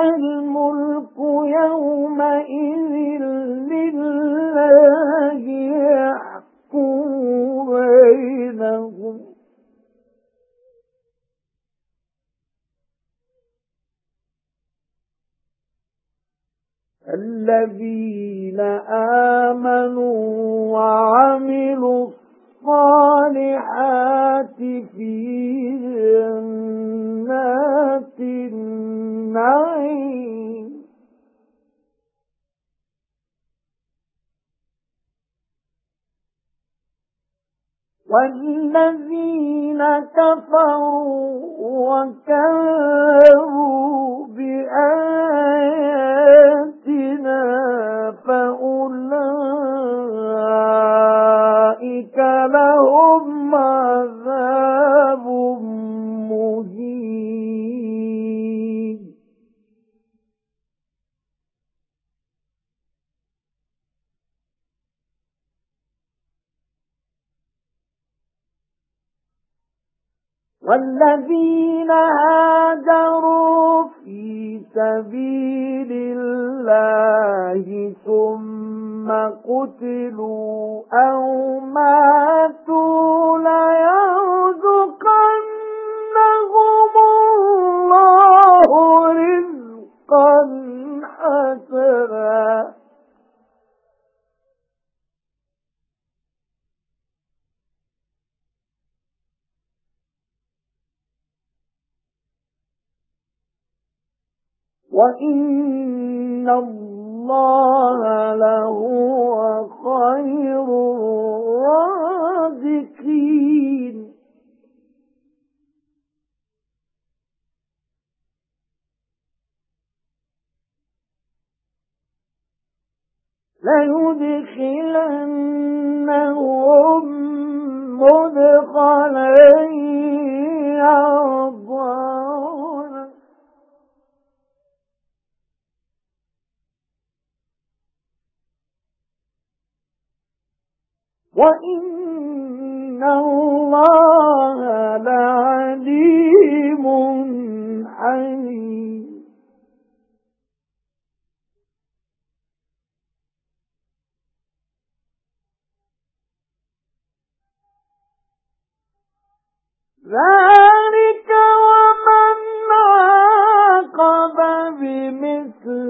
الملك يومئذ لله يحكم بينهم. الذين آمنوا وعملوا الصالحات في والذين كفروا وكذبوا بآياتنا فأولئك لهم والذين هاجروا في سبيل الله ثم قتلوا أو ماتوا ليرزقنهم وَإِنَّ اللَّهَ لَهُوَ خَيْرُ الرَّازِقِينَ لَيُدْخِلَنَّهُمْ مُدْخَلًا وَإِنَّ اللَّهَ لَعَلِيمٌ حَلِيمٌ. ذَلِكَ وَمَنْ عَاقَبَ بِمِثْلِ